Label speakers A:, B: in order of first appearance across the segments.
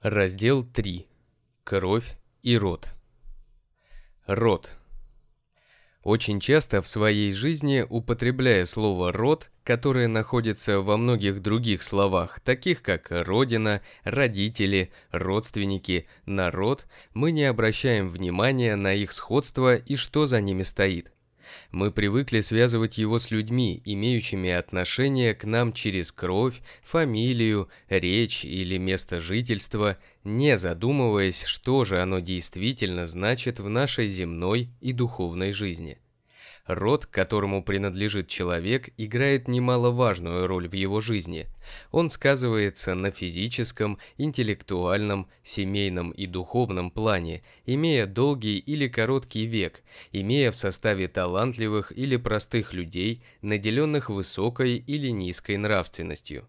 A: Раздел 3. Кровь и род. Род. Очень часто в своей жизни, употребляя слово «род», которое находится во многих других словах, таких как «родина», «родители», «родственники», «народ», мы не обращаем внимания на их сходство и что за ними стоит. Мы привыкли связывать его с людьми, имеющими отношение к нам через кровь, фамилию, речь или место жительства, не задумываясь, что же оно действительно значит в нашей земной и духовной жизни. Род, которому принадлежит человек, играет немаловажную роль в его жизни. Он сказывается на физическом, интеллектуальном, семейном и духовном плане, имея долгий или короткий век, имея в составе талантливых или простых людей, наделенных высокой или низкой нравственностью.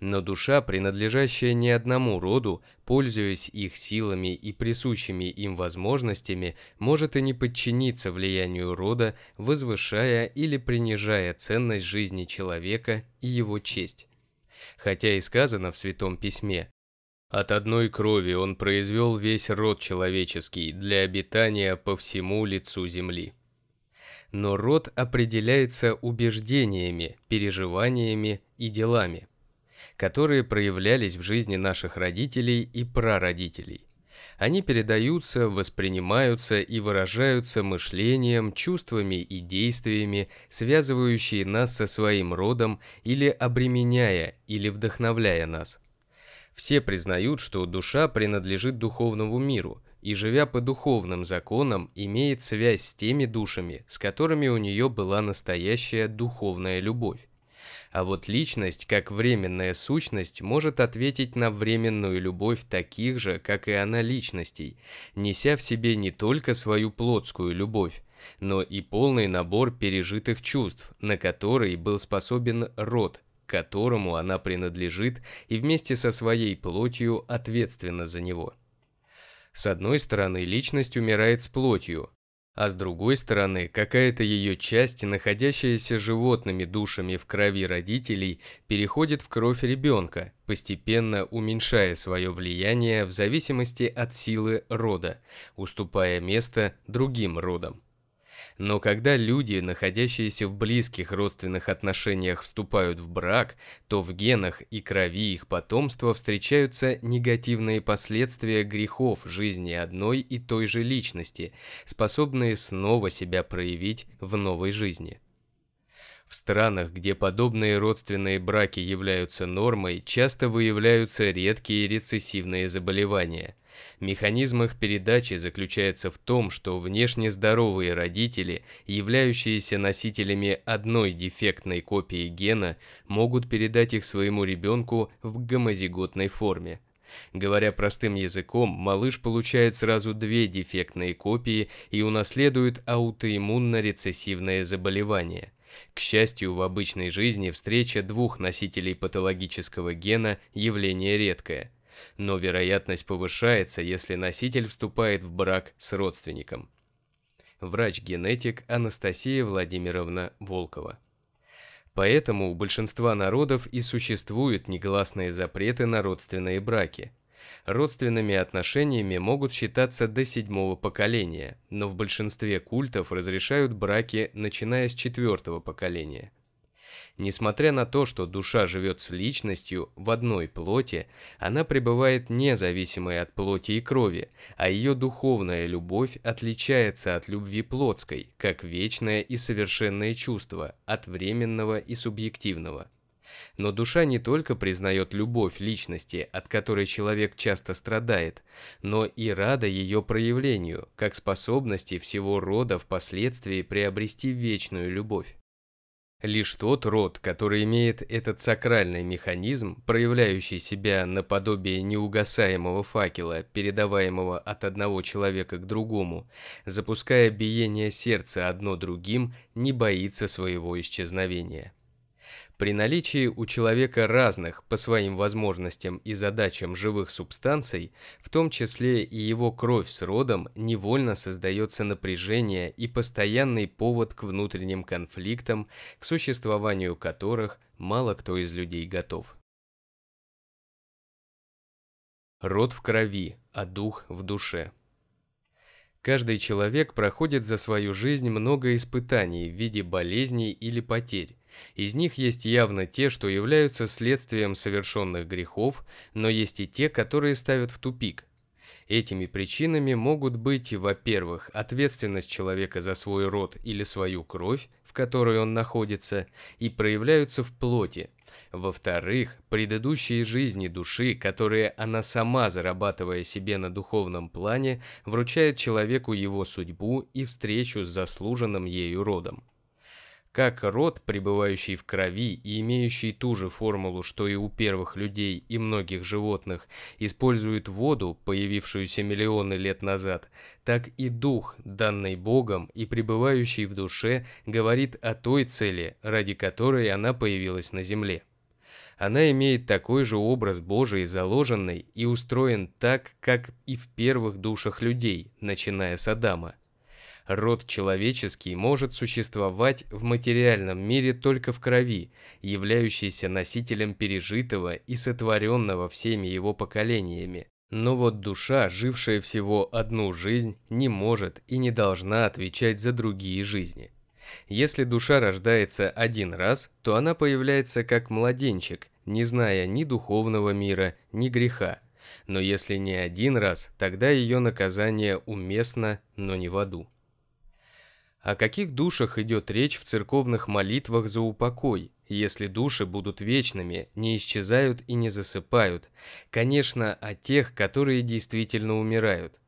A: Но душа, принадлежащая не одному роду, пользуясь их силами и присущими им возможностями, может и не подчиниться влиянию рода, возвышая или принижая ценность жизни человека и его честь. Хотя и сказано в Святом Письме, «От одной крови он произвел весь род человеческий для обитания по всему лицу земли». Но род определяется убеждениями, переживаниями и делами которые проявлялись в жизни наших родителей и прародителей. Они передаются, воспринимаются и выражаются мышлением, чувствами и действиями, связывающие нас со своим родом или обременяя или вдохновляя нас. Все признают, что душа принадлежит духовному миру и, живя по духовным законам, имеет связь с теми душами, с которыми у нее была настоящая духовная любовь. А вот личность, как временная сущность, может ответить на временную любовь таких же, как и она личностей, неся в себе не только свою плотскую любовь, но и полный набор пережитых чувств, на который был способен род, которому она принадлежит и вместе со своей плотью ответственна за него. С одной стороны, личность умирает с плотью, а с другой стороны, какая-то ее часть, находящаяся животными душами в крови родителей, переходит в кровь ребенка, постепенно уменьшая свое влияние в зависимости от силы рода, уступая место другим родам. Но когда люди, находящиеся в близких родственных отношениях, вступают в брак, то в генах и крови их потомства встречаются негативные последствия грехов жизни одной и той же личности, способные снова себя проявить в новой жизни. В странах, где подобные родственные браки являются нормой, часто выявляются редкие рецессивные заболевания. Механизм их передачи заключается в том, что внешне здоровые родители, являющиеся носителями одной дефектной копии гена, могут передать их своему ребенку в гомозиготной форме. Говоря простым языком, малыш получает сразу две дефектные копии и унаследует аутоиммунно-рецессивное заболевание – к счастью, в обычной жизни встреча двух носителей патологического гена – явление редкое. Но вероятность повышается, если носитель вступает в брак с родственником. Врач-генетик Анастасия Владимировна Волкова. Поэтому у большинства народов и существуют негласные запреты на родственные браки – Родственными отношениями могут считаться до седьмого поколения, но в большинстве культов разрешают браки, начиная с четвертого поколения. Несмотря на то, что душа живет с личностью в одной плоти, она пребывает независимой от плоти и крови, а ее духовная любовь отличается от любви плотской, как вечное и совершенное чувство, от временного и субъективного. Но душа не только признает любовь личности, от которой человек часто страдает, но и рада ее проявлению, как способности всего рода впоследствии приобрести вечную любовь. Лишь тот род, который имеет этот сакральный механизм, проявляющий себя наподобие неугасаемого факела, передаваемого от одного человека к другому, запуская биение сердца одно другим, не боится своего исчезновения. При наличии у человека разных по своим возможностям и задачам живых субстанций, в том числе и его кровь с родом, невольно создается напряжение и постоянный повод к внутренним конфликтам, к существованию которых мало кто из людей готов. Род в крови, а дух в душе. Каждый человек проходит за свою жизнь много испытаний в виде болезней или потерь. Из них есть явно те, что являются следствием совершенных грехов, но есть и те, которые ставят в тупик. Этими причинами могут быть, во-первых, ответственность человека за свой род или свою кровь, в которой он находится, и проявляются в плоти, во-вторых, предыдущие жизни души, которые она сама, зарабатывая себе на духовном плане, вручает человеку его судьбу и встречу с заслуженным ею родом. Как род, пребывающий в крови и имеющий ту же формулу, что и у первых людей и многих животных, использует воду, появившуюся миллионы лет назад, так и дух, данный Богом и пребывающий в душе, говорит о той цели, ради которой она появилась на земле она имеет такой же образ Божий заложенный и устроен так, как и в первых душах людей, начиная с Адама. Род человеческий может существовать в материальном мире только в крови, являющейся носителем пережитого и сотворенного всеми его поколениями. Но вот душа, жившая всего одну жизнь, не может и не должна отвечать за другие жизни. Если душа рождается один раз, то она появляется как младенчик, не зная ни духовного мира, ни греха. Но если не один раз, тогда ее наказание уместно, но не в аду. О каких душах идет речь в церковных молитвах за упокой, если души будут вечными, не исчезают и не засыпают? Конечно, о тех, которые действительно умирают.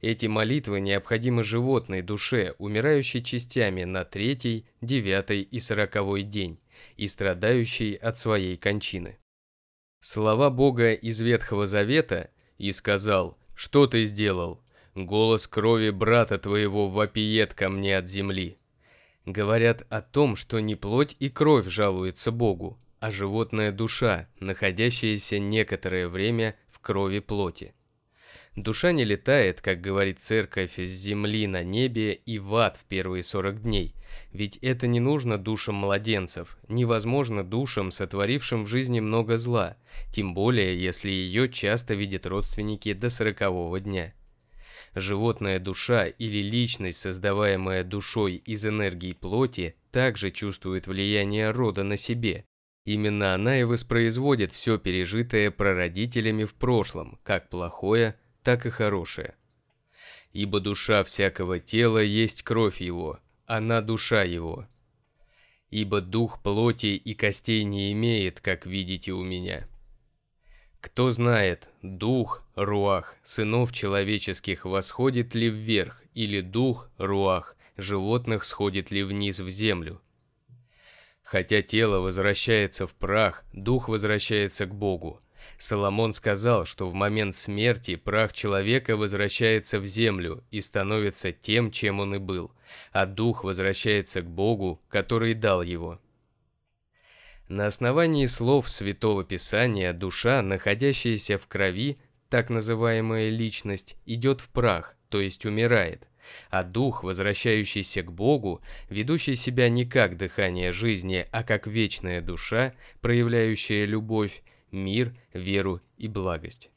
A: Эти молитвы необходимы животной душе, умирающей частями на третий, девятый и сороковой день, и страдающей от своей кончины. Слова Бога из Ветхого Завета «И сказал, что ты сделал? Голос крови брата твоего вопиет ко мне от земли» говорят о том, что не плоть и кровь жалуется Богу, а животная душа, находящаяся некоторое время в крови плоти. Душа не летает, как говорит церковь, с земли на небе и в ад в первые 40 дней. Ведь это не нужно душам младенцев, невозможно душам, сотворившим в жизни много зла, тем более, если ее часто видят родственники до сорокового дня. Животная душа или личность, создаваемая душой из энергии плоти, также чувствует влияние рода на себе. Именно она и воспроизводит все пережитое прародителями в прошлом, как плохое, так и хорошее. Ибо душа всякого тела есть кровь его, она душа его. Ибо дух плоти и костей не имеет, как видите у меня. Кто знает, дух, руах, сынов человеческих восходит ли вверх, или дух, руах, животных сходит ли вниз в землю? Хотя тело возвращается в прах, дух возвращается к Богу, Соломон сказал, что в момент смерти прах человека возвращается в землю и становится тем, чем он и был, а дух возвращается к Богу, который дал его. На основании слов Святого Писания душа, находящаяся в крови, так называемая личность, идет в прах, то есть умирает, а дух, возвращающийся к Богу, ведущий себя не как дыхание жизни, а как вечная душа, проявляющая любовь, мир, веру и благость.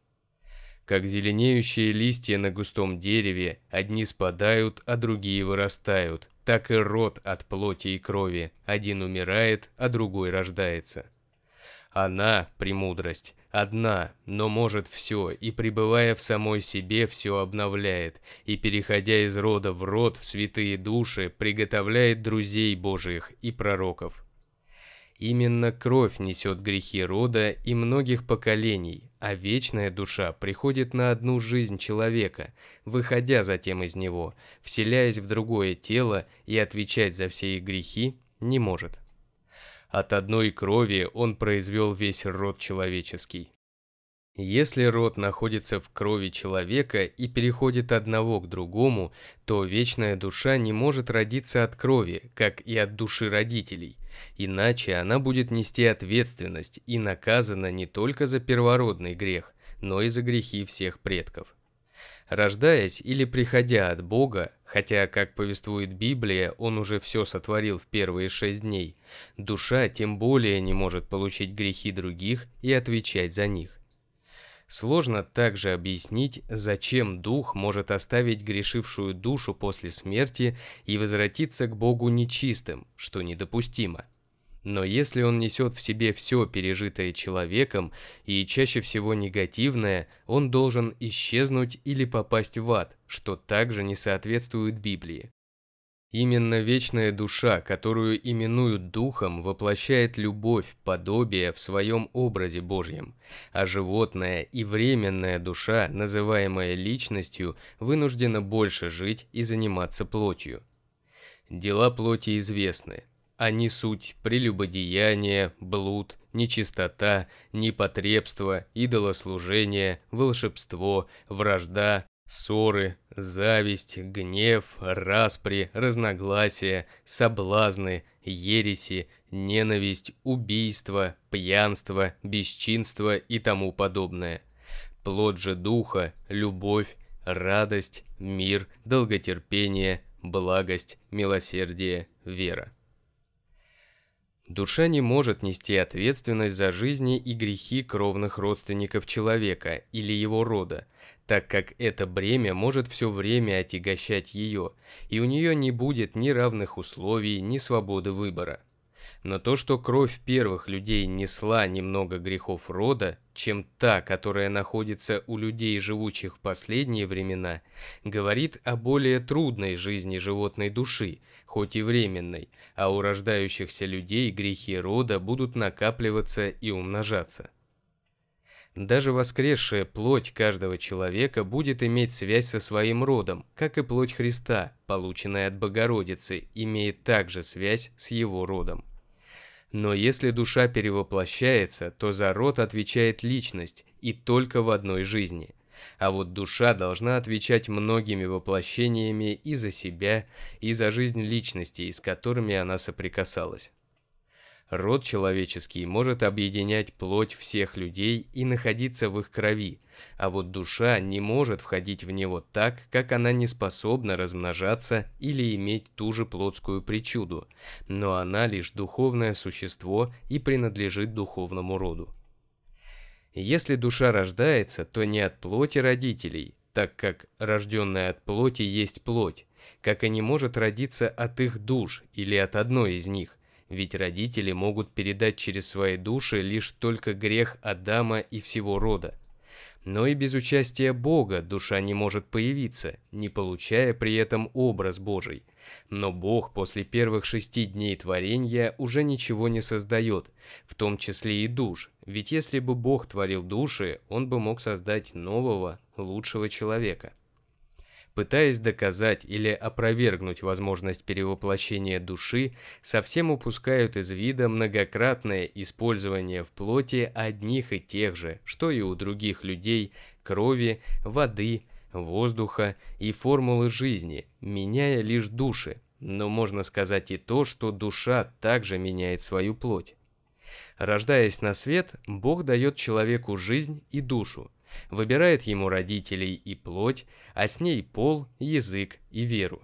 A: Как зеленеющие листья на густом дереве, одни спадают, а другие вырастают, так и род от плоти и крови, один умирает, а другой рождается. Она, премудрость, одна, но может все, и пребывая в самой себе, все обновляет, и, переходя из рода в род в святые души, приготовляет друзей Божиих и пророков. Именно кровь несет грехи рода и многих поколений, а вечная душа приходит на одну жизнь человека, выходя затем из него, вселяясь в другое тело и отвечать за все их грехи не может. От одной крови он произвел весь род человеческий. Если род находится в крови человека и переходит одного к другому, то вечная душа не может родиться от крови, как и от души родителей, иначе она будет нести ответственность и наказана не только за первородный грех, но и за грехи всех предков. Рождаясь или приходя от Бога, хотя, как повествует Библия, он уже все сотворил в первые шесть дней, душа тем более не может получить грехи других и отвечать за них. Сложно также объяснить, зачем дух может оставить грешившую душу после смерти и возвратиться к Богу нечистым, что недопустимо. Но если он несет в себе все пережитое человеком и чаще всего негативное, он должен исчезнуть или попасть в ад, что также не соответствует Библии. Именно вечная душа, которую именуют духом, воплощает любовь, подобие в своем образе Божьем, а животная и временная душа, называемая личностью, вынуждена больше жить и заниматься плотью. Дела плоти известны. Они суть прелюбодеяние, блуд, нечистота, непотребство, идолослужение, волшебство, вражда, ссоры, зависть, гнев, распри, разногласия, соблазны, ереси, ненависть, убийство, пьянство, бесчинство и тому подобное. Плод же духа, любовь, радость, мир, долготерпение, благость, милосердие, вера. Душа не может нести ответственность за жизни и грехи кровных родственников человека или его рода, так как это бремя может все время отягощать ее, и у нее не будет ни равных условий, ни свободы выбора. Но то, что кровь первых людей несла немного грехов рода, чем та, которая находится у людей, живущих в последние времена, говорит о более трудной жизни животной души, хоть и временной, а у рождающихся людей грехи рода будут накапливаться и умножаться. Даже воскресшая плоть каждого человека будет иметь связь со своим родом, как и плоть Христа, полученная от Богородицы, имеет также связь с его родом. Но если душа перевоплощается, то за род отвечает личность, и только в одной жизни. А вот душа должна отвечать многими воплощениями и за себя, и за жизнь личностей, с которыми она соприкасалась. Род человеческий может объединять плоть всех людей и находиться в их крови, а вот душа не может входить в него так, как она не способна размножаться или иметь ту же плотскую причуду, но она лишь духовное существо и принадлежит духовному роду. Если душа рождается, то не от плоти родителей, так как рожденная от плоти есть плоть, как и не может родиться от их душ или от одной из них, ведь родители могут передать через свои души лишь только грех Адама и всего рода. Но и без участия Бога душа не может появиться, не получая при этом образ Божий. Но Бог после первых шести дней творения уже ничего не создает, в том числе и душ, ведь если бы Бог творил души, Он бы мог создать нового, лучшего человека. Пытаясь доказать или опровергнуть возможность перевоплощения души, совсем упускают из вида многократное использование в плоти одних и тех же, что и у других людей, крови, воды, воздуха и формулы жизни, меняя лишь души, но можно сказать и то, что душа также меняет свою плоть. Рождаясь на свет, Бог дает человеку жизнь и душу, выбирает ему родителей и плоть, а с ней пол, язык и веру.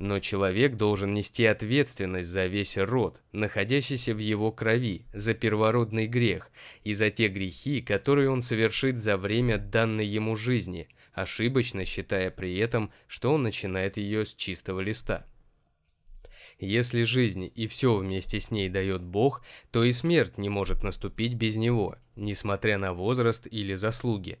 A: Но человек должен нести ответственность за весь род, находящийся в его крови, за первородный грех и за те грехи, которые он совершит за время данной ему жизни, ошибочно считая при этом, что он начинает ее с чистого листа. Если жизнь и все вместе с ней дает Бог, то и смерть не может наступить без Него, несмотря на возраст или заслуги.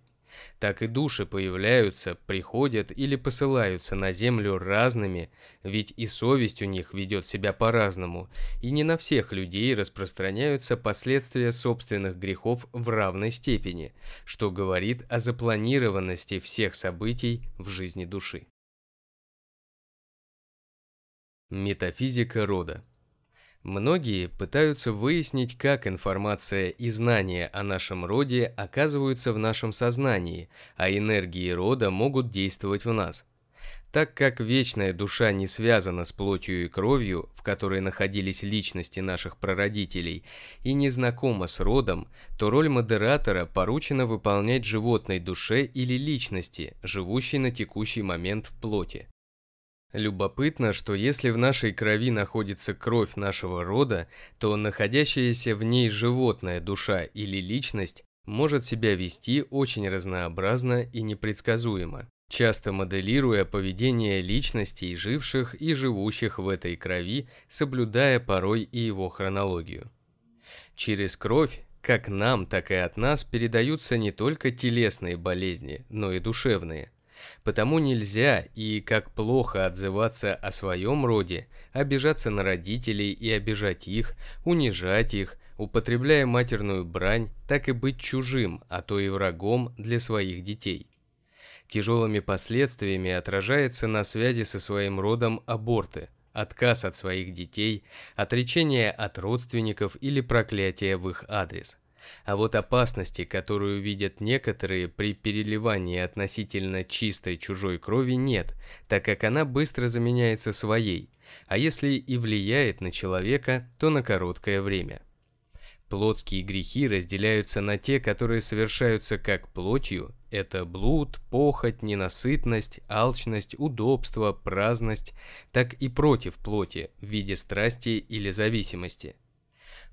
A: Так и души появляются, приходят или посылаются на землю разными, ведь и совесть у них ведет себя по-разному, и не на всех людей распространяются последствия собственных грехов в равной степени, что говорит о запланированности всех событий в жизни души. Метафизика рода. Многие пытаются выяснить, как информация и знания о нашем роде оказываются в нашем сознании, а энергии рода могут действовать в нас. Так как вечная душа не связана с плотью и кровью, в которой находились личности наших прародителей, и не знакома с родом, то роль модератора поручена выполнять животной душе или личности, живущей на текущий момент в плоти. Любопытно, что если в нашей крови находится кровь нашего рода, то находящаяся в ней животная душа или личность может себя вести очень разнообразно и непредсказуемо, часто моделируя поведение личностей, живших и живущих в этой крови, соблюдая порой и его хронологию. Через кровь, как нам, так и от нас, передаются не только телесные болезни, но и душевные. Потому нельзя и как плохо отзываться о своем роде, обижаться на родителей и обижать их, унижать их, употребляя матерную брань, так и быть чужим, а то и врагом для своих детей. Тяжелыми последствиями отражается на связи со своим родом аборты, отказ от своих детей, отречение от родственников или проклятие в их адрес – а вот опасности, которую видят некоторые при переливании относительно чистой чужой крови нет, так как она быстро заменяется своей, а если и влияет на человека, то на короткое время. Плотские грехи разделяются на те, которые совершаются как плотью, это блуд, похоть, ненасытность, алчность, удобство, праздность, так и против плоти в виде страсти или зависимости –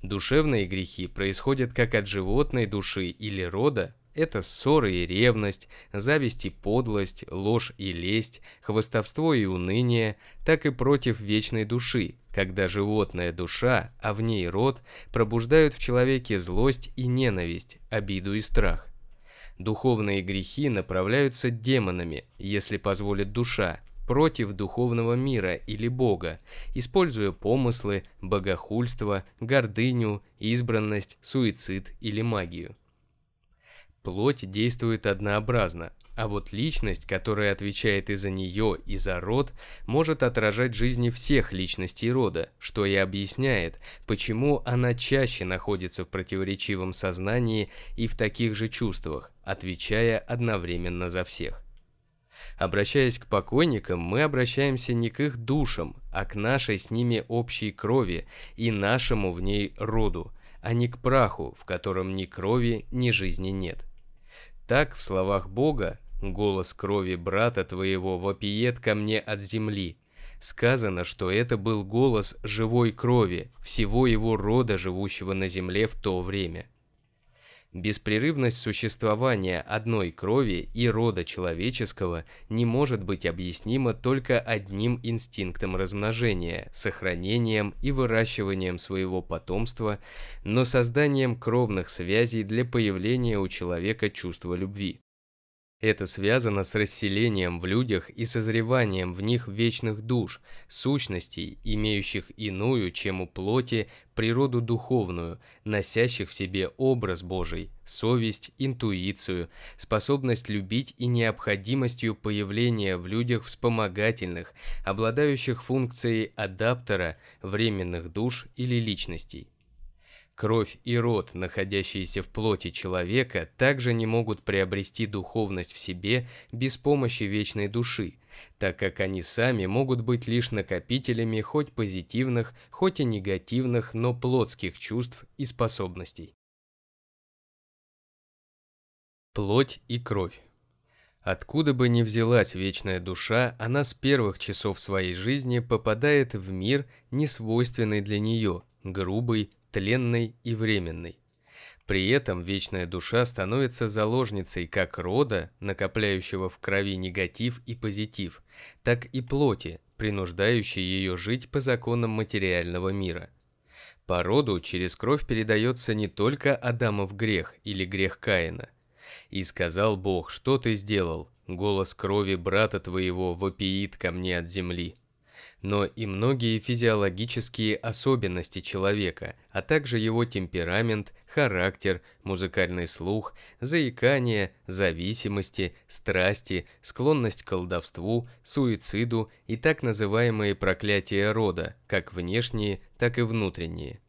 A: Душевные грехи происходят как от животной души или рода, это ссоры и ревность, зависть и подлость, ложь и лесть, хвостовство и уныние, так и против вечной души, когда животная душа, а в ней род, пробуждают в человеке злость и ненависть, обиду и страх. Духовные грехи направляются демонами, если позволит душа, против духовного мира или Бога, используя помыслы, богохульство, гордыню, избранность, суицид или магию. Плоть действует однообразно, а вот личность, которая отвечает и за нее, и за род, может отражать жизни всех личностей рода, что и объясняет, почему она чаще находится в противоречивом сознании и в таких же чувствах, отвечая одновременно за всех. Обращаясь к покойникам, мы обращаемся не к их душам, а к нашей с ними общей крови и нашему в ней роду, а не к праху, в котором ни крови, ни жизни нет. Так, в словах Бога, голос крови брата твоего вопиет ко мне от земли. Сказано, что это был голос живой крови, всего его рода, живущего на земле в то время. Беспрерывность существования одной крови и рода человеческого не может быть объяснима только одним инстинктом размножения, сохранением и выращиванием своего потомства, но созданием кровных связей для появления у человека чувства любви. Это связано с расселением в людях и созреванием в них вечных душ, сущностей, имеющих иную, чем у плоти, природу духовную, носящих в себе образ Божий, совесть, интуицию, способность любить и необходимостью появления в людях вспомогательных, обладающих функцией адаптера, временных душ или личностей. Кровь и род, находящиеся в плоти человека, также не могут приобрести духовность в себе без помощи вечной души, так как они сами могут быть лишь накопителями хоть позитивных, хоть и негативных, но плотских чувств и способностей. Плоть и кровь. Откуда бы ни взялась вечная душа, она с первых часов своей жизни попадает в мир, не свойственный для нее, грубый, тленной и временной. При этом вечная душа становится заложницей как рода, накопляющего в крови негатив и позитив, так и плоти, принуждающей ее жить по законам материального мира. По роду через кровь передается не только Адамов грех или грех Каина. «И сказал Бог, что ты сделал? Голос крови брата твоего вопиит ко мне от земли» но и многие физиологические особенности человека, а также его темперамент, характер, музыкальный слух, заикание, зависимости, страсти, склонность к колдовству, суициду и так называемые проклятия рода, как внешние, так и внутренние.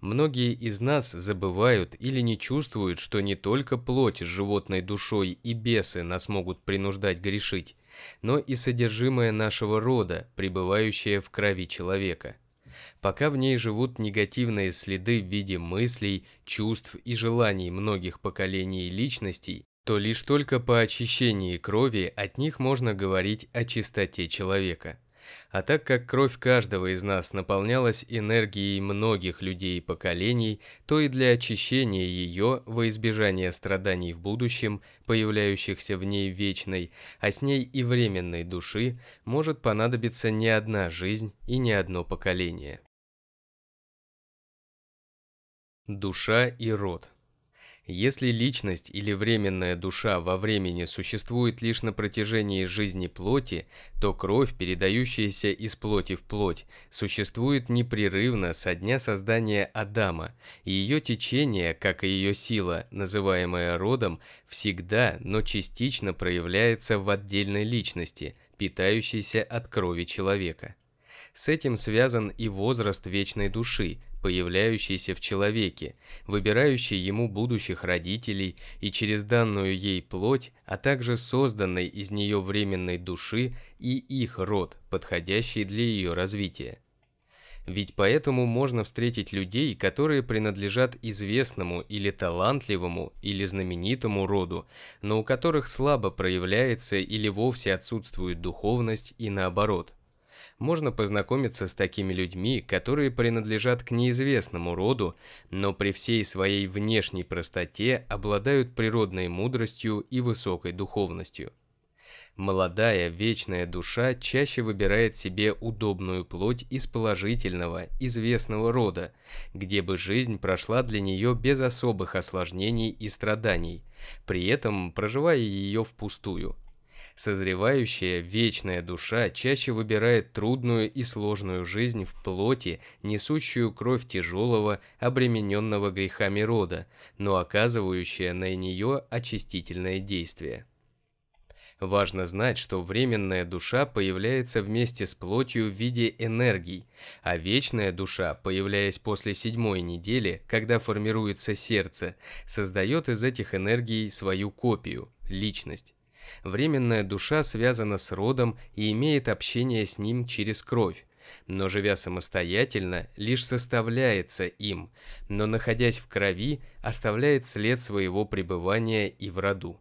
A: Многие из нас забывают или не чувствуют, что не только плоть с животной душой и бесы нас могут принуждать грешить, но и содержимое нашего рода, пребывающее в крови человека. Пока в ней живут негативные следы в виде мыслей, чувств и желаний многих поколений личностей, то лишь только по очищении крови от них можно говорить о чистоте человека. А так как кровь каждого из нас наполнялась энергией многих людей и поколений, то и для очищения ее во избежание страданий в будущем, появляющихся в ней вечной, а с ней и временной души, может понадобиться не одна жизнь и не одно поколение. Душа и род – если личность или временная душа во времени существует лишь на протяжении жизни плоти, то кровь, передающаяся из плоти в плоть, существует непрерывно со дня создания Адама, и ее течение, как и ее сила, называемая родом, всегда, но частично проявляется в отдельной личности, питающейся от крови человека. С этим связан и возраст вечной души, появляющийся в человеке, выбирающий ему будущих родителей и через данную ей плоть, а также созданной из нее временной души и их род, подходящий для ее развития. Ведь поэтому можно встретить людей, которые принадлежат известному или талантливому или знаменитому роду, но у которых слабо проявляется или вовсе отсутствует духовность и наоборот можно познакомиться с такими людьми, которые принадлежат к неизвестному роду, но при всей своей внешней простоте обладают природной мудростью и высокой духовностью. Молодая, вечная душа чаще выбирает себе удобную плоть из положительного, известного рода, где бы жизнь прошла для нее без особых осложнений и страданий, при этом проживая ее впустую – Созревающая, вечная душа чаще выбирает трудную и сложную жизнь в плоти, несущую кровь тяжелого, обремененного грехами рода, но оказывающая на нее очистительное действие. Важно знать, что временная душа появляется вместе с плотью в виде энергий, а вечная душа, появляясь после седьмой недели, когда формируется сердце, создает из этих энергий свою копию – личность. Временная душа связана с родом и имеет общение с ним через кровь, но живя самостоятельно, лишь составляется им, но находясь в крови, оставляет след своего пребывания и в роду.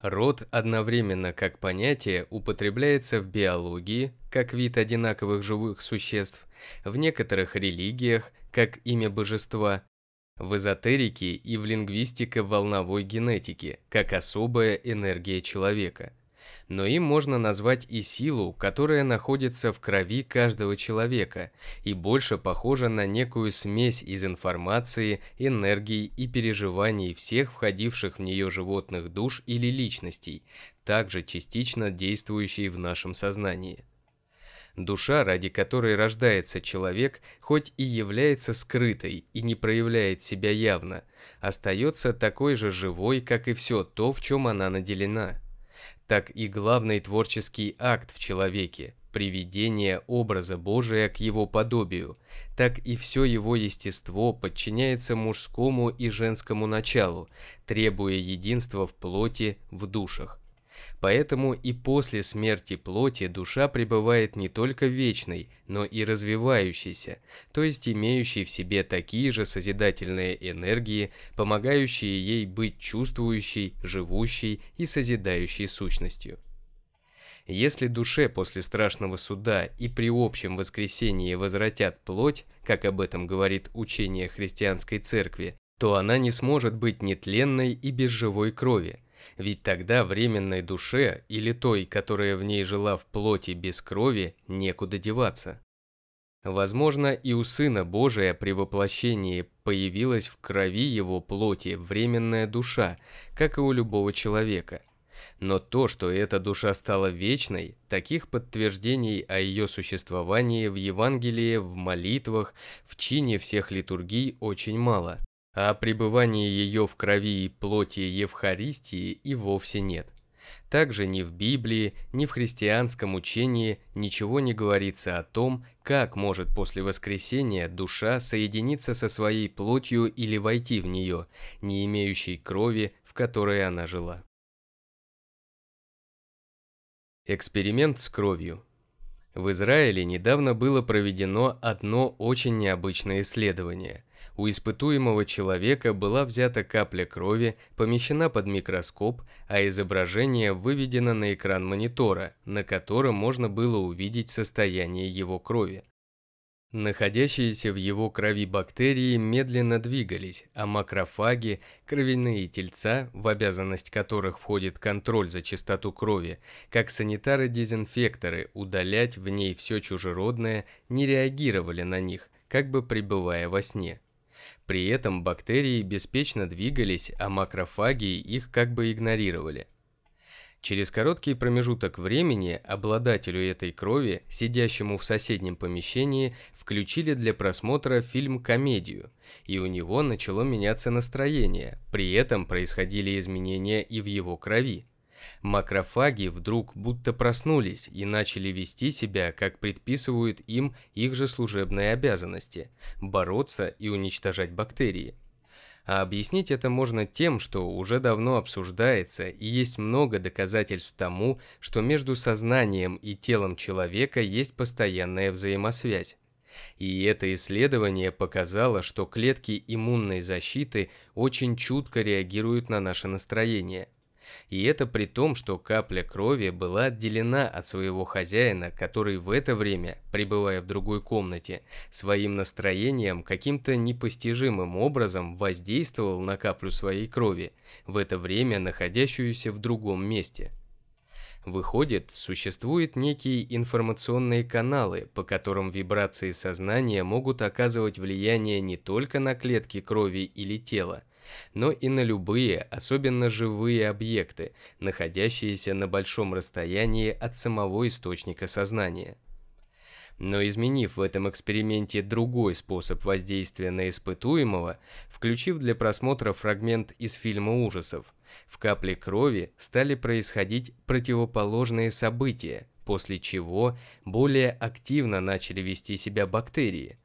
A: Род одновременно как понятие употребляется в биологии, как вид одинаковых живых существ, в некоторых религиях, как имя божества, в эзотерике и в лингвистико-волновой генетике, как особая энергия человека. Но им можно назвать и силу, которая находится в крови каждого человека и больше похожа на некую смесь из информации, энергии и переживаний всех входивших в нее животных душ или личностей, также частично действующей в нашем сознании. Душа, ради которой рождается человек, хоть и является скрытой и не проявляет себя явно, остается такой же живой, как и все то, в чем она наделена. Так и главный творческий акт в человеке, приведение образа Божия к его подобию, так и все его естество подчиняется мужскому и женскому началу, требуя единства в плоти, в душах. Поэтому и после смерти плоти душа пребывает не только вечной, но и развивающейся, то есть имеющей в себе такие же созидательные энергии, помогающие ей быть чувствующей, живущей и созидающей сущностью. Если душе после страшного суда и при общем воскресении возвратят плоть, как об этом говорит учение христианской церкви, то она не сможет быть нетленной и без живой крови, ведь тогда временной душе или той, которая в ней жила в плоти без крови, некуда деваться. Возможно, и у Сына Божия при воплощении появилась в крови его плоти временная душа, как и у любого человека. Но то, что эта душа стала вечной, таких подтверждений о ее существовании в Евангелии, в молитвах, в чине всех литургий очень мало а о пребывании ее в крови и плоти Евхаристии и вовсе нет. Также ни в Библии, ни в христианском учении ничего не говорится о том, как может после воскресения душа соединиться со своей плотью или войти в нее, не имеющей крови, в которой она жила. Эксперимент с кровью. В Израиле недавно было проведено одно очень необычное исследование – У испытуемого человека была взята капля крови, помещена под микроскоп, а изображение выведено на экран монитора, на котором можно было увидеть состояние его крови. Находящиеся в его крови бактерии медленно двигались, а макрофаги, кровяные тельца, в обязанность которых входит контроль за чистоту крови, как санитары-дезинфекторы, удалять в ней все чужеродное, не реагировали на них, как бы пребывая во сне. При этом бактерии беспечно двигались, а макрофаги их как бы игнорировали. Через короткий промежуток времени обладателю этой крови, сидящему в соседнем помещении, включили для просмотра фильм-комедию, и у него начало меняться настроение, при этом происходили изменения и в его крови. Макрофаги вдруг будто проснулись и начали вести себя, как предписывают им их же служебные обязанности – бороться и уничтожать бактерии. А объяснить это можно тем, что уже давно обсуждается и есть много доказательств тому, что между сознанием и телом человека есть постоянная взаимосвязь. И это исследование показало, что клетки иммунной защиты очень чутко реагируют на наше настроение. И это при том, что капля крови была отделена от своего хозяина, который в это время, пребывая в другой комнате, своим настроением каким-то непостижимым образом воздействовал на каплю своей крови, в это время находящуюся в другом месте. Выходит, существуют некие информационные каналы, по которым вибрации сознания могут оказывать влияние не только на клетки крови или тела, но и на любые, особенно живые объекты, находящиеся на большом расстоянии от самого источника сознания. Но изменив в этом эксперименте другой способ воздействия на испытуемого, включив для просмотра фрагмент из фильма ужасов, в капле крови стали происходить противоположные события, после чего более активно начали вести себя бактерии –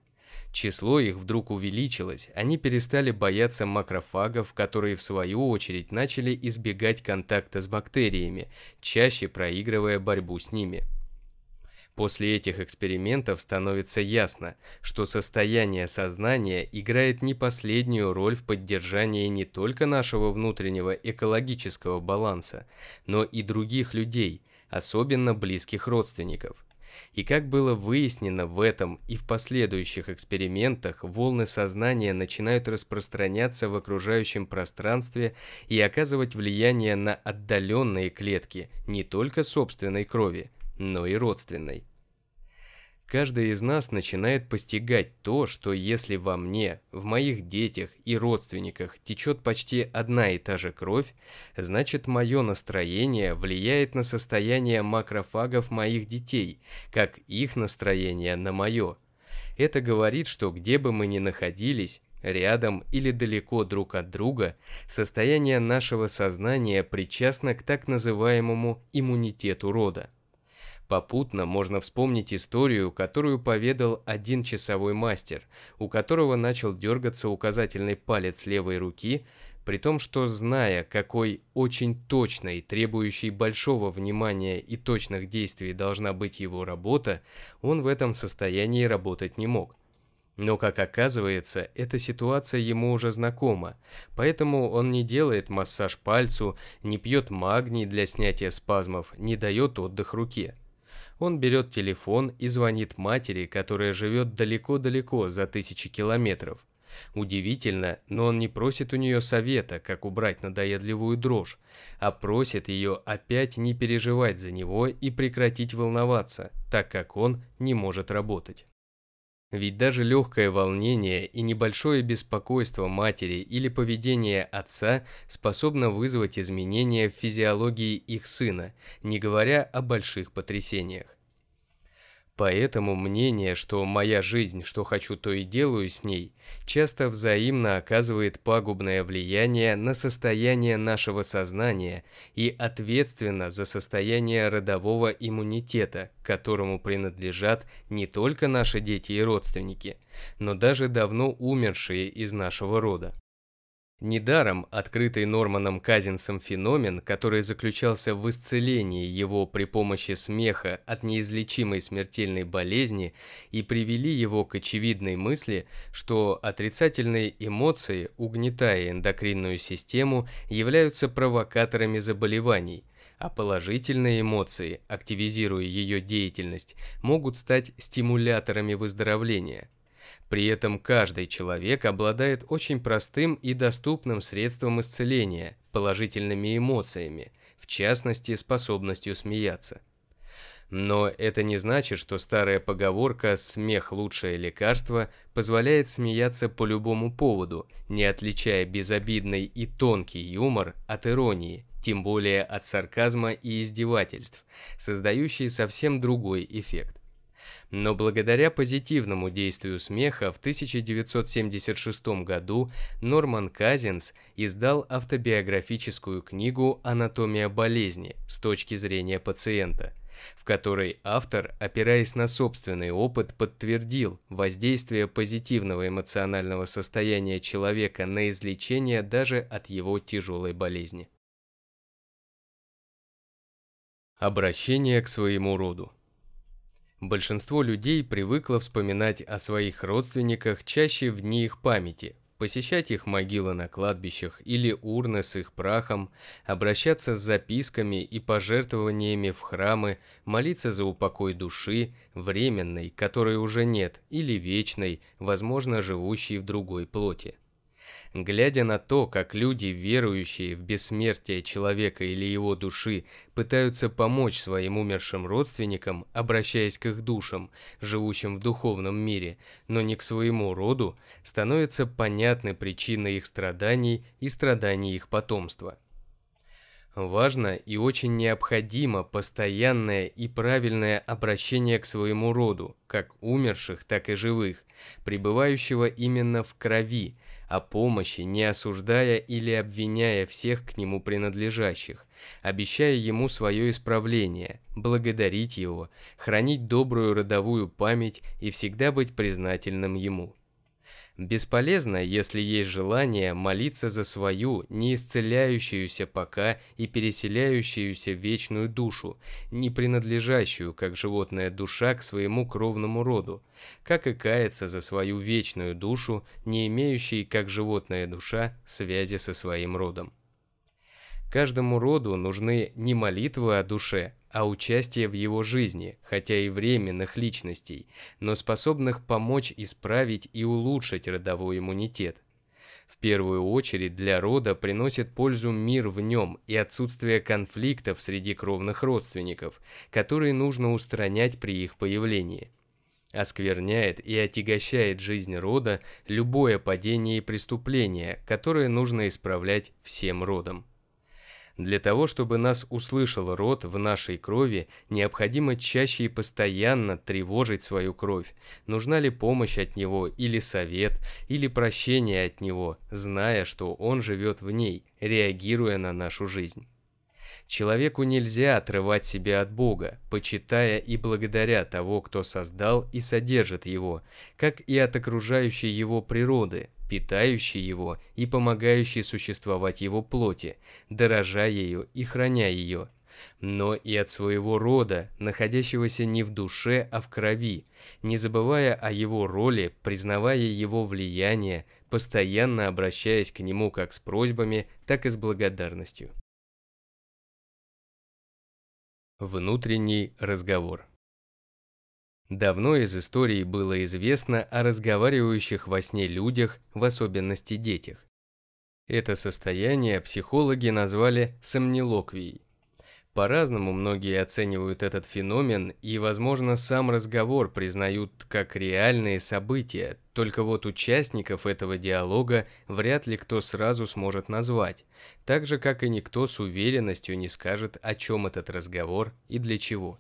A: Число их вдруг увеличилось, они перестали бояться макрофагов, которые в свою очередь начали избегать контакта с бактериями, чаще проигрывая борьбу с ними. После этих экспериментов становится ясно, что состояние сознания играет не последнюю роль в поддержании не только нашего внутреннего экологического баланса, но и других людей, особенно близких родственников – и как было выяснено в этом и в последующих экспериментах, волны сознания начинают распространяться в окружающем пространстве и оказывать влияние на отдаленные клетки не только собственной крови, но и родственной. Каждый из нас начинает постигать то, что если во мне, в моих детях и родственниках течет почти одна и та же кровь, значит мое настроение влияет на состояние макрофагов моих детей, как их настроение на мое. Это говорит, что где бы мы ни находились, рядом или далеко друг от друга, состояние нашего сознания причастно к так называемому иммунитету рода. Попутно можно вспомнить историю, которую поведал один часовой мастер, у которого начал дергаться указательный палец левой руки, при том, что зная, какой очень точной, требующей большого внимания и точных действий должна быть его работа, он в этом состоянии работать не мог. Но, как оказывается, эта ситуация ему уже знакома, поэтому он не делает массаж пальцу, не пьет магний для снятия спазмов, не дает отдых руке. Он берет телефон и звонит матери, которая живет далеко-далеко, за тысячи километров. Удивительно, но он не просит у нее совета, как убрать надоедливую дрожь, а просит ее опять не переживать за него и прекратить волноваться, так как он не может работать. Ведь даже легкое волнение и небольшое беспокойство матери или поведение отца способно вызвать изменения в физиологии их сына, не говоря о больших потрясениях. Поэтому мнение, что моя жизнь, что хочу, то и делаю с ней, часто взаимно оказывает пагубное влияние на состояние нашего сознания и ответственно за состояние родового иммунитета, которому принадлежат не только наши дети и родственники, но даже давно умершие из нашего рода. Недаром открытый Норманом Казинсом феномен, который заключался в исцелении его при помощи смеха от неизлечимой смертельной болезни и привели его к очевидной мысли, что отрицательные эмоции, угнетая эндокринную систему, являются провокаторами заболеваний, а положительные эмоции, активизируя ее деятельность, могут стать стимуляторами выздоровления – при этом каждый человек обладает очень простым и доступным средством исцеления, положительными эмоциями, в частности способностью смеяться. Но это не значит, что старая поговорка «смех – лучшее лекарство» позволяет смеяться по любому поводу, не отличая безобидный и тонкий юмор от иронии, тем более от сарказма и издевательств, создающие совсем другой эффект. Но благодаря позитивному действию смеха в 1976 году Норман Казинс издал автобиографическую книгу «Анатомия болезни» с точки зрения пациента, в которой автор, опираясь на собственный опыт, подтвердил воздействие позитивного эмоционального состояния человека на излечение даже от его тяжелой болезни. Обращение к своему роду Большинство людей привыкло вспоминать о своих родственниках чаще в дни их памяти, посещать их могилы на кладбищах или урны с их прахом, обращаться с записками и пожертвованиями в храмы, молиться за упокой души, временной, которой уже нет, или вечной, возможно, живущей в другой плоти. Глядя на то, как люди, верующие в бессмертие человека или его души, пытаются помочь своим умершим родственникам, обращаясь к их душам, живущим в духовном мире, но не к своему роду, становятся понятны причины их страданий и страданий их потомства. Важно и очень необходимо постоянное и правильное обращение к своему роду, как умерших, так и живых, пребывающего именно в крови, о помощи, не осуждая или обвиняя всех к нему принадлежащих, обещая ему свое исправление, благодарить его, хранить добрую родовую память и всегда быть признательным ему. Бесполезно, если есть желание молиться за свою, не исцеляющуюся пока и переселяющуюся вечную душу, не принадлежащую, как животная душа, к своему кровному роду, как и каяться за свою вечную душу, не имеющей, как животная душа, связи со своим родом. Каждому роду нужны не молитвы о душе, а участие в его жизни, хотя и временных личностей, но способных помочь исправить и улучшить родовой иммунитет. В первую очередь для рода приносит пользу мир в нем и отсутствие конфликтов среди кровных родственников, которые нужно устранять при их появлении. Оскверняет и отягощает жизнь рода любое падение и преступление, которое нужно исправлять всем родам. Для того, чтобы нас услышал род в нашей крови, необходимо чаще и постоянно тревожить свою кровь. Нужна ли помощь от него, или совет, или прощение от него, зная, что он живет в ней, реагируя на нашу жизнь. Человеку нельзя отрывать себя от Бога, почитая и благодаря того, кто создал и содержит его, как и от окружающей его природы, питающий его и помогающий существовать его плоти, дорожа ее и храня ее, но и от своего рода, находящегося не в душе, а в крови, не забывая о его роли, признавая его влияние, постоянно обращаясь к нему как с просьбами, так и с благодарностью. Внутренний разговор Давно из истории было известно о разговаривающих во сне людях, в особенности детях. Это состояние психологи назвали сомнилоквией. По-разному многие оценивают этот феномен, и, возможно, сам разговор признают как реальные события, только вот участников этого диалога вряд ли кто сразу сможет назвать, так же, как и никто с уверенностью не скажет, о чем этот разговор и для чего.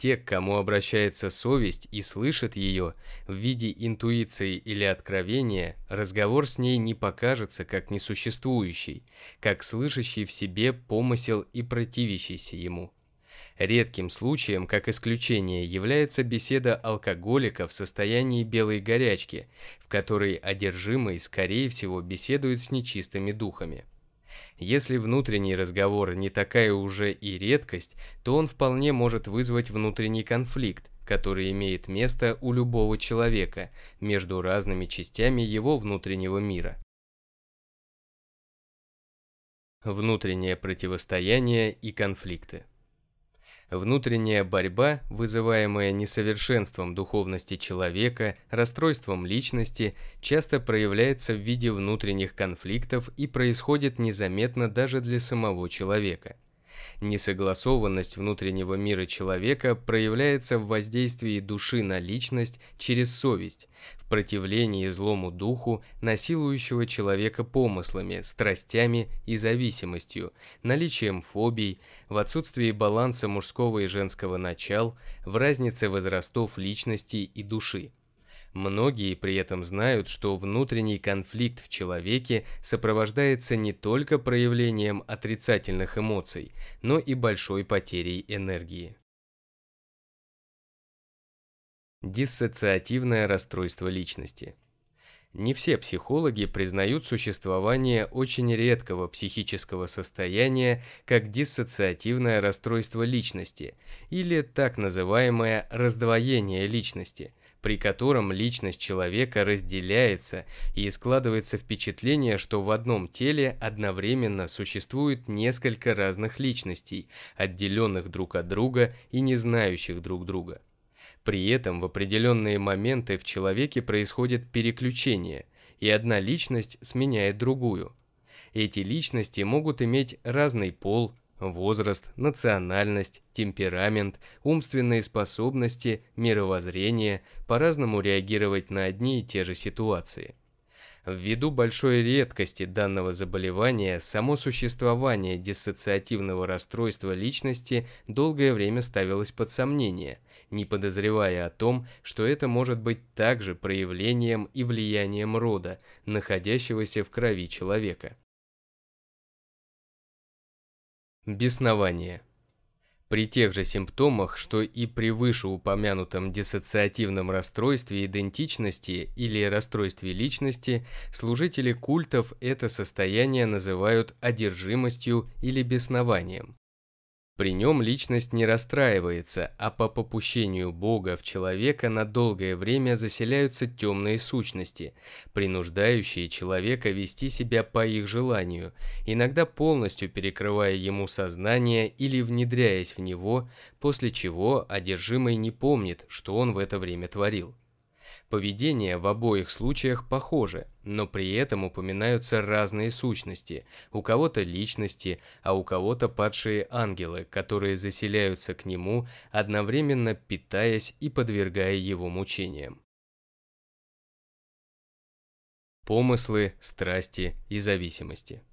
A: Те, к кому обращается совесть и слышит ее в виде интуиции или откровения, разговор с ней не покажется как несуществующий, как слышащий в себе помысел и противящийся ему. Редким случаем, как исключение, является беседа алкоголика в состоянии белой горячки, в которой одержимый, скорее всего, беседует с нечистыми духами. Если внутренний разговор не такая уже и редкость, то он вполне может вызвать внутренний конфликт, который имеет место у любого человека между разными частями его внутреннего мира. Внутреннее противостояние и конфликты. Внутренняя борьба, вызываемая несовершенством духовности человека, расстройством личности, часто проявляется в виде внутренних конфликтов и происходит незаметно даже для самого человека. Несогласованность внутреннего мира человека проявляется в воздействии души на личность через совесть, в противлении злому духу, насилующего человека помыслами, страстями и зависимостью, наличием фобий, в отсутствии баланса мужского и женского начал, в разнице возрастов личности и души. Многие при этом знают, что внутренний конфликт в человеке сопровождается не только проявлением отрицательных эмоций, но и большой потерей энергии. Диссоциативное расстройство личности. Не все психологи признают существование очень редкого психического состояния, как диссоциативное расстройство личности или так называемое раздвоение личности – при котором личность человека разделяется и складывается впечатление, что в одном теле одновременно существует несколько разных личностей, отделенных друг от друга и не знающих друг друга. При этом в определенные моменты в человеке происходит переключение, и одна личность сменяет другую. Эти личности могут иметь разный пол, возраст, национальность, темперамент, умственные способности, мировоззрение, по-разному реагировать на одни и те же ситуации. Ввиду большой редкости данного заболевания, само существование диссоциативного расстройства личности долгое время ставилось под сомнение, не подозревая о том, что это может быть также проявлением и влиянием рода, находящегося в крови человека. Беснование. При тех же симптомах, что и при вышеупомянутом диссоциативном расстройстве идентичности или расстройстве личности, служители культов это состояние называют одержимостью или беснованием. При нем личность не расстраивается, а по попущению Бога в человека на долгое время заселяются темные сущности, принуждающие человека вести себя по их желанию, иногда полностью перекрывая ему сознание или внедряясь в него, после чего одержимый не помнит, что он в это время творил. Поведение в обоих случаях похоже, но при этом упоминаются разные сущности, у кого-то личности, а у кого-то падшие ангелы, которые заселяются к нему, одновременно питаясь и подвергая его мучениям. Помыслы, страсти и зависимости.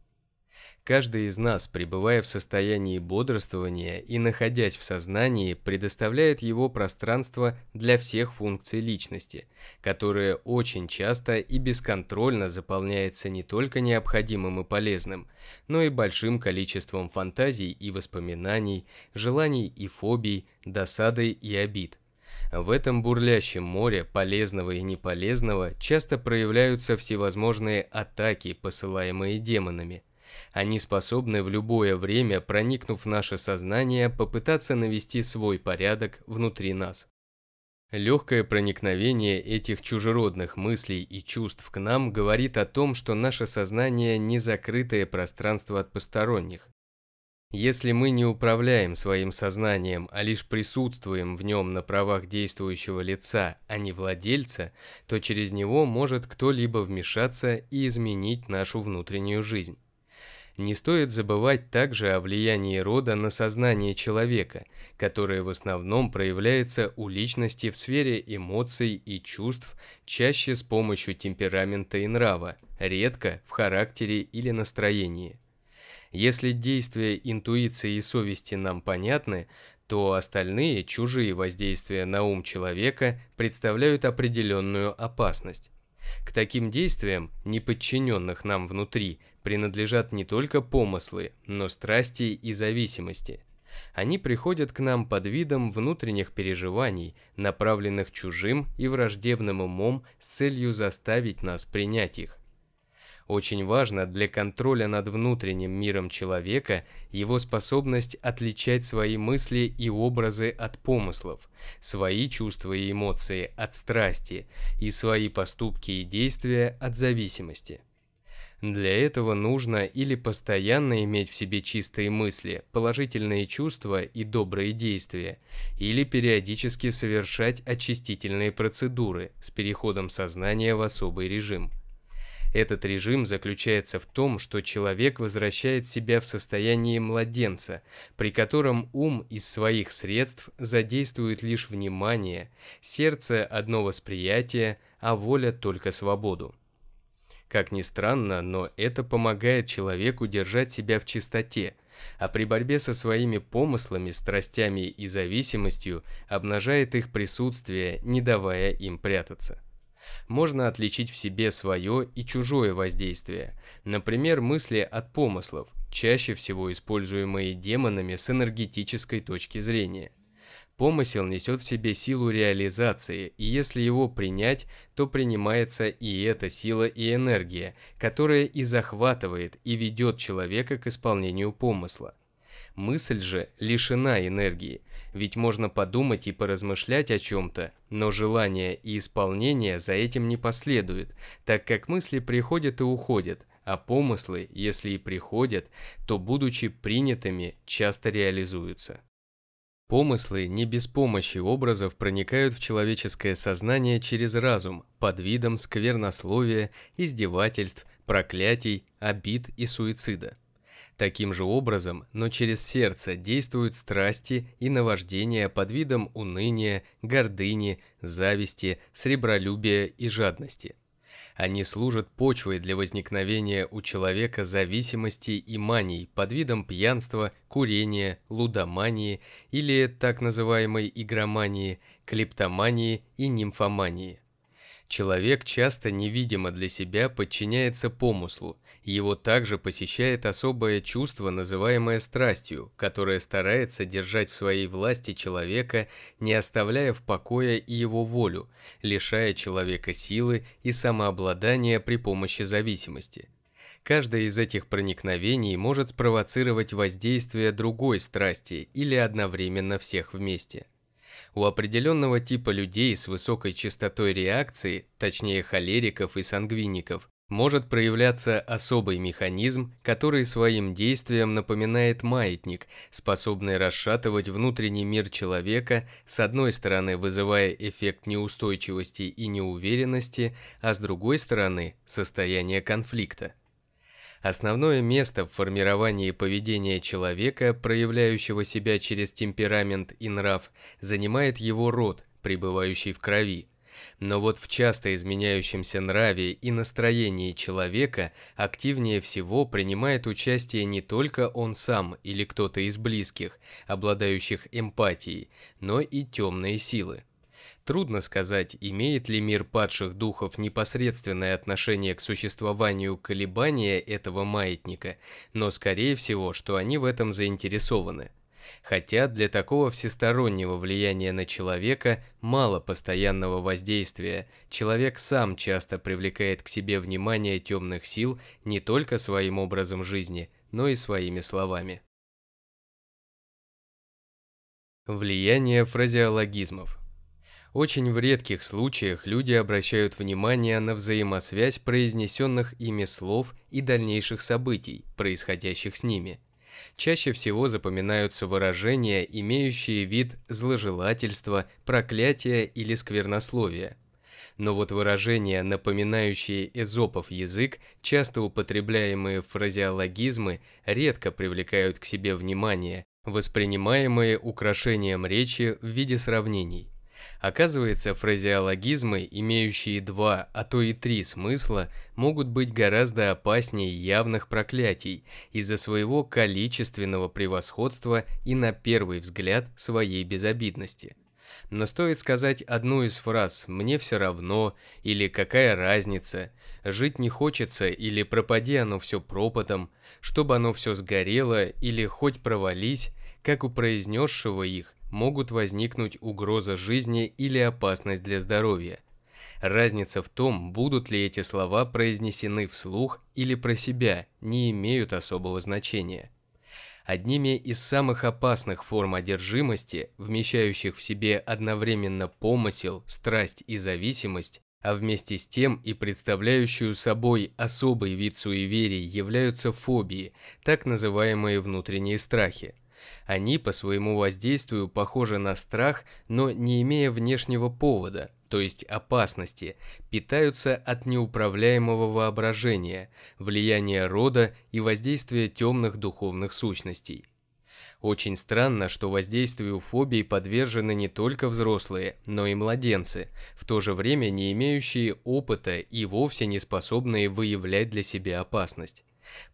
A: Каждый из нас, пребывая в состоянии бодрствования и находясь в сознании, предоставляет его пространство для всех функций личности, которое очень часто и бесконтрольно заполняется не только необходимым и полезным, но и большим количеством фантазий и воспоминаний, желаний и фобий, досады и обид. В этом бурлящем море полезного и неполезного часто проявляются всевозможные атаки, посылаемые демонами, они способны в любое время, проникнув в наше сознание, попытаться навести свой порядок внутри нас. Легкое проникновение этих чужеродных мыслей и чувств к нам говорит о том, что наше сознание не закрытое пространство от посторонних. Если мы не управляем своим сознанием, а лишь присутствуем в нем на правах действующего лица, а не владельца, то через него может кто-либо вмешаться и изменить нашу внутреннюю жизнь. Не стоит забывать также о влиянии рода на сознание человека, которое в основном проявляется у личности в сфере эмоций и чувств, чаще с помощью темперамента и нрава, редко в характере или настроении. Если действия интуиции и совести нам понятны, то остальные чужие воздействия на ум человека представляют определенную опасность. К таким действиям, не подчиненных нам внутри, принадлежат не только помыслы, но страсти и зависимости. Они приходят к нам под видом внутренних переживаний, направленных чужим и враждебным умом с целью заставить нас принять их. Очень важно для контроля над внутренним миром человека его способность отличать свои мысли и образы от помыслов, свои чувства и эмоции от страсти и свои поступки и действия от зависимости. Для этого нужно или постоянно иметь в себе чистые мысли, положительные чувства и добрые действия, или периодически совершать очистительные процедуры с переходом сознания в особый режим. Этот режим заключается в том, что человек возвращает себя в состояние младенца, при котором ум из своих средств задействует лишь внимание, сердце одно восприятие, а воля только свободу. Как ни странно, но это помогает человеку держать себя в чистоте, а при борьбе со своими помыслами, страстями и зависимостью обнажает их присутствие, не давая им прятаться. Можно отличить в себе свое и чужое воздействие, например, мысли от помыслов, чаще всего используемые демонами с энергетической точки зрения. Помысел несет в себе силу реализации, и если его принять, то принимается и эта сила и энергия, которая и захватывает, и ведет человека к исполнению помысла. Мысль же лишена энергии, ведь можно подумать и поразмышлять о чем-то, но желание и исполнение за этим не последует, так как мысли приходят и уходят, а помыслы, если и приходят, то, будучи принятыми, часто реализуются. Помыслы не без помощи образов проникают в человеческое сознание через разум под видом сквернословия, издевательств, проклятий, обид и суицида. Таким же образом, но через сердце действуют страсти и наваждения под видом уныния, гордыни, зависти, сребролюбия и жадности – они служат почвой для возникновения у человека зависимости и маний под видом пьянства, курения, лудомании или так называемой игромании, клептомании и нимфомании. Человек часто невидимо для себя подчиняется помыслу, его также посещает особое чувство, называемое страстью, которое старается держать в своей власти человека, не оставляя в покое и его волю, лишая человека силы и самообладания при помощи зависимости. Каждое из этих проникновений может спровоцировать воздействие другой страсти или одновременно всех вместе. У определенного типа людей с высокой частотой реакции, точнее холериков и сангвиников, может проявляться особый механизм, который своим действием напоминает маятник, способный расшатывать внутренний мир человека, с одной стороны вызывая эффект неустойчивости и неуверенности, а с другой стороны состояние конфликта. Основное место в формировании поведения человека, проявляющего себя через темперамент и нрав, занимает его род, пребывающий в крови – но вот в часто изменяющемся нраве и настроении человека активнее всего принимает участие не только он сам или кто-то из близких, обладающих эмпатией, но и темные силы. Трудно сказать, имеет ли мир падших духов непосредственное отношение к существованию колебания этого маятника, но скорее всего, что они в этом заинтересованы. Хотя для такого всестороннего влияния на человека мало постоянного воздействия, человек сам часто привлекает к себе внимание темных сил не только своим образом жизни, но и своими словами. Влияние фразеологизмов очень в редких случаях люди обращают внимание на взаимосвязь произнесенных ими слов и дальнейших событий, происходящих с ними – Чаще всего запоминаются выражения, имеющие вид зложелательства, проклятия или сквернословия. Но вот выражения, напоминающие эзопов язык, часто употребляемые фразеологизмы, редко привлекают к себе внимание, воспринимаемые украшением речи в виде сравнений. Оказывается, фразеологизмы, имеющие два, а то и три смысла, могут быть гораздо опаснее явных проклятий из-за своего количественного превосходства и на первый взгляд своей безобидности. Но стоит сказать одну из фраз «мне все равно» или «какая разница», «жить не хочется» или «пропади оно все пропотом», «чтобы оно все сгорело» или «хоть провались», как у произнесшего их могут возникнуть угроза жизни или опасность для здоровья. Разница в том, будут ли эти слова произнесены вслух или про себя, не имеют особого значения. Одними из самых опасных форм одержимости, вмещающих в себе одновременно помысел, страсть и зависимость, а вместе с тем и представляющую собой особый вид суеверий являются фобии, так называемые внутренние страхи. Они по своему воздействию похожи на страх, но не имея внешнего повода, то есть опасности, питаются от неуправляемого воображения, влияния рода и воздействия темных духовных сущностей. Очень странно, что воздействию фобий подвержены не только взрослые, но и младенцы, в то же время не имеющие опыта и вовсе не способные выявлять для себя опасность.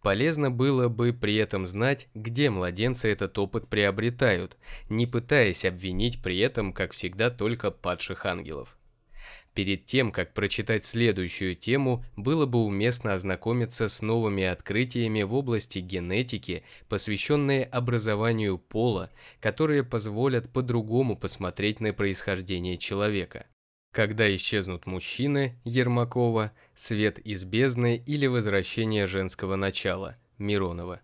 A: Полезно было бы при этом знать, где младенцы этот опыт приобретают, не пытаясь обвинить при этом, как всегда, только падших ангелов. Перед тем, как прочитать следующую тему, было бы уместно ознакомиться с новыми открытиями в области генетики, посвященные образованию пола, которые позволят по-другому посмотреть на происхождение человека. Когда исчезнут мужчины, Ермакова, свет из бездны или возвращение женского начала, Миронова.